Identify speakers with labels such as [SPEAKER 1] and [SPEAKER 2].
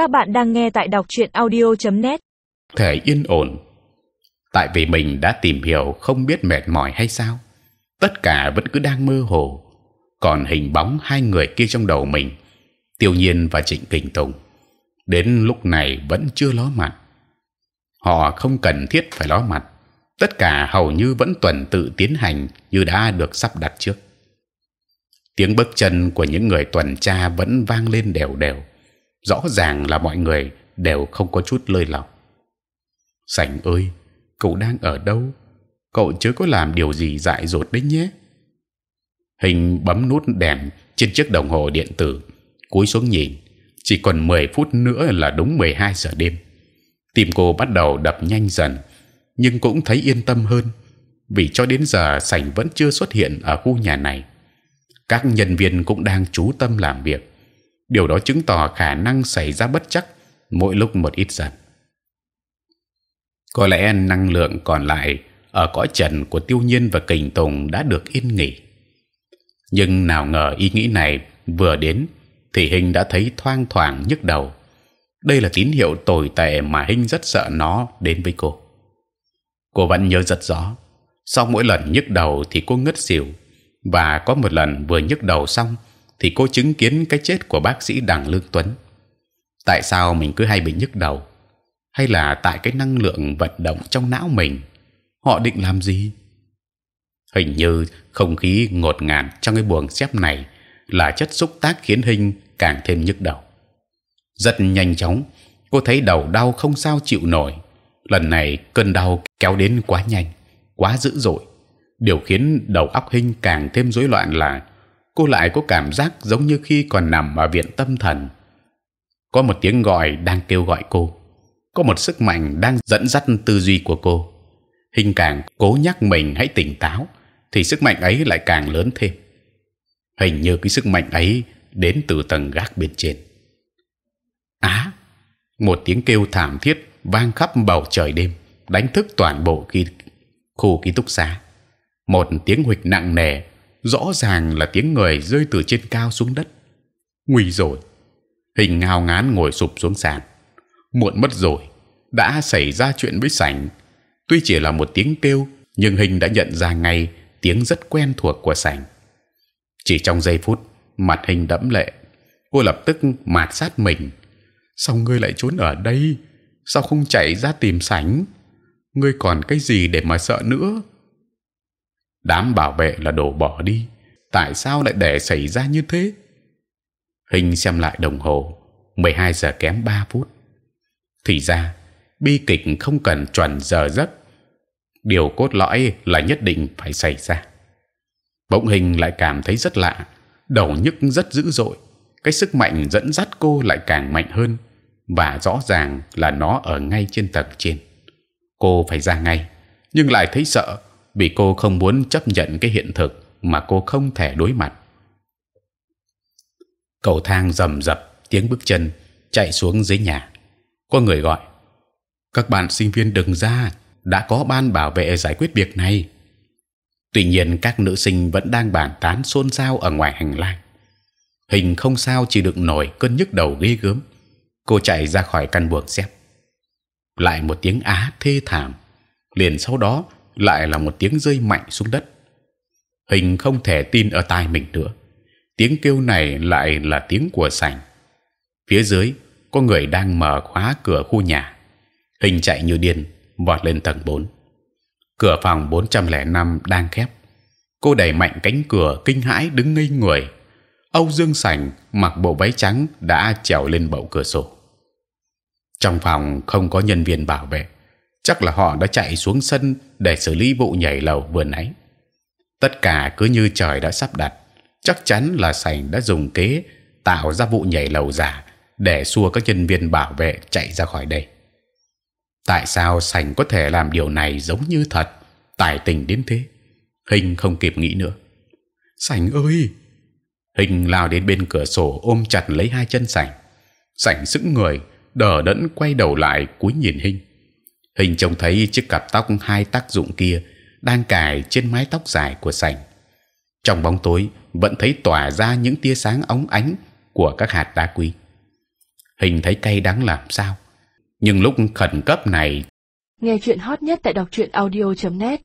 [SPEAKER 1] Các bạn đang nghe tại đọc truyện audio.net.
[SPEAKER 2] Thể yên ổn. Tại vì mình đã tìm hiểu không biết mệt mỏi hay sao, tất cả vẫn cứ đang mơ hồ. Còn hình bóng hai người kia trong đầu mình, Tiêu Nhiên và Trịnh Kình Tùng, đến lúc này vẫn chưa ló mặt. Họ không cần thiết phải ló mặt, tất cả hầu như vẫn tuần tự tiến hành như đã được sắp đặt trước. Tiếng bước chân của những người tuần tra vẫn vang lên đều đều rõ ràng là mọi người đều không có chút lơi lỏng. Sảnh ơi, cậu đang ở đâu? Cậu chớ có làm điều gì dại dột đấy nhé. Hình bấm nút đèn trên chiếc đồng hồ điện tử, cúi xuống nhìn. Chỉ còn 10 phút nữa là đúng 12 giờ đêm. Tim cô bắt đầu đập nhanh dần, nhưng cũng thấy yên tâm hơn vì cho đến giờ sảnh vẫn chưa xuất hiện ở khu nhà này. Các nhân viên cũng đang chú tâm làm việc điều đó chứng tỏ khả năng xảy ra bất chắc mỗi lúc một ít dần. Có lẽ năng lượng còn lại ở cõi trần của Tiêu Nhiên và Kình Tùng đã được yên nghỉ. Nhưng nào ngờ ý nghĩ này vừa đến thì Hình đã thấy thoang thoảng nhức đầu. Đây là tín hiệu tồi tệ mà Hình rất sợ nó đến với cô. Cô vẫn nhớ rất rõ. Sau mỗi lần nhức đầu thì cô ngất xỉu và có một lần vừa nhức đầu xong thì cô chứng kiến cái chết của bác sĩ đặng lương tuấn. Tại sao mình cứ hay bị nhức đầu? Hay là tại cái năng lượng vận động trong não mình? Họ định làm gì? Hình như không khí ngột ngạt trong cái buồng xếp này là chất xúc tác khiến hình càng thêm nhức đầu. Rất nhanh chóng, cô thấy đầu đau không sao chịu nổi. Lần này cơn đau kéo đến quá nhanh, quá dữ dội. Điều khiến đầu óc hình càng thêm rối loạn là cô lại có cảm giác giống như khi còn nằm ở viện tâm thần. Có một tiếng gọi đang kêu gọi cô, có một sức mạnh đang dẫn dắt tư duy của cô. Hình càng cố nhắc mình hãy tỉnh táo, thì sức mạnh ấy lại càng lớn thêm. Hình như cái sức mạnh ấy đến từ tầng gác bên trên. Á, một tiếng kêu thảm thiết vang khắp bầu trời đêm, đánh thức toàn bộ khi khu ký túc xá. Một tiếng huỵch nặng nề rõ ràng là tiếng người rơi từ trên cao xuống đất. Nguy rồi, hình ngao ngán ngồi sụp xuống sàn. Muộn mất rồi, đã xảy ra chuyện với sảnh. Tuy chỉ là một tiếng kêu, nhưng hình đã nhận ra ngay tiếng rất quen thuộc của sảnh. Chỉ trong giây phút, mặt hình đẫm lệ, cô lập tức mạt sát mình. Sao ngươi lại trốn ở đây? Sao không chạy ra tìm sảnh? Ngươi còn cái gì để mà sợ nữa? Đám bảo vệ là đổ bỏ đi. Tại sao lại để xảy ra như thế? Hình xem lại đồng hồ. 12 giờ kém 3 phút. Thì ra, bi kịch không cần chuẩn giờ giấc. Điều cốt lõi là nhất định phải xảy ra. Bỗng hình lại cảm thấy rất lạ. Đầu nhức rất dữ dội. Cái sức mạnh dẫn dắt cô lại càng mạnh hơn. Và rõ ràng là nó ở ngay trên tầng trên. Cô phải ra ngay, nhưng lại thấy sợ vì cô không muốn chấp nhận cái hiện thực mà cô không thể đối mặt. Cầu thang rầm rập, tiếng bước chân chạy xuống dưới nhà. Có người gọi: các bạn sinh viên đừng ra, đã có ban bảo vệ giải quyết việc này. Tuy nhiên các nữ sinh vẫn đang bàn tán xôn xao ở ngoài hành lang. Hình không sao chỉ đựng nổi cơn nhức đầu ghê gớm. Cô chạy ra khỏi căn buồng xếp. Lại một tiếng á thê thảm. Liền sau đó lại là một tiếng rơi mạnh xuống đất. Hình không thể tin ở tai mình nữa. Tiếng kêu này lại là tiếng của sảnh. Phía dưới, có người đang mở khóa cửa khu nhà. Hình chạy như điên, vọt lên tầng 4 Cửa phòng 405 đang khép. Cô đẩy mạnh cánh cửa, kinh hãi đứng ngây người. Âu Dương Sảnh mặc bộ váy trắng đã trèo lên bậu cửa sổ. Trong phòng không có nhân viên bảo vệ chắc là họ đã chạy xuống sân để xử lý vụ nhảy lầu vừa nãy. Tất cả cứ như trời đã sắp đặt, chắc chắn là sành đã dùng kế tạo ra vụ nhảy lầu giả để xua các nhân viên bảo vệ chạy ra khỏi đây. Tại sao sành có thể làm điều này giống như thật, tài tình đến thế? Hình không kịp nghĩ nữa. Sành ơi! Hình lao đến bên cửa sổ ôm chặt lấy hai chân sành. Sành sững người, đờ đẫn quay đầu lại cúi nhìn hình hình trông thấy chiếc cặp tóc hai tác dụng kia đang cài trên mái tóc dài của sành trong bóng tối, vẫn thấy tỏa ra những tia sáng óng ánh của các hạt đá quý. Hình thấy cay đắng làm sao. Nhưng lúc khẩn cấp này
[SPEAKER 3] Nghe chuyện hot nhất tại đọc truyện audio.net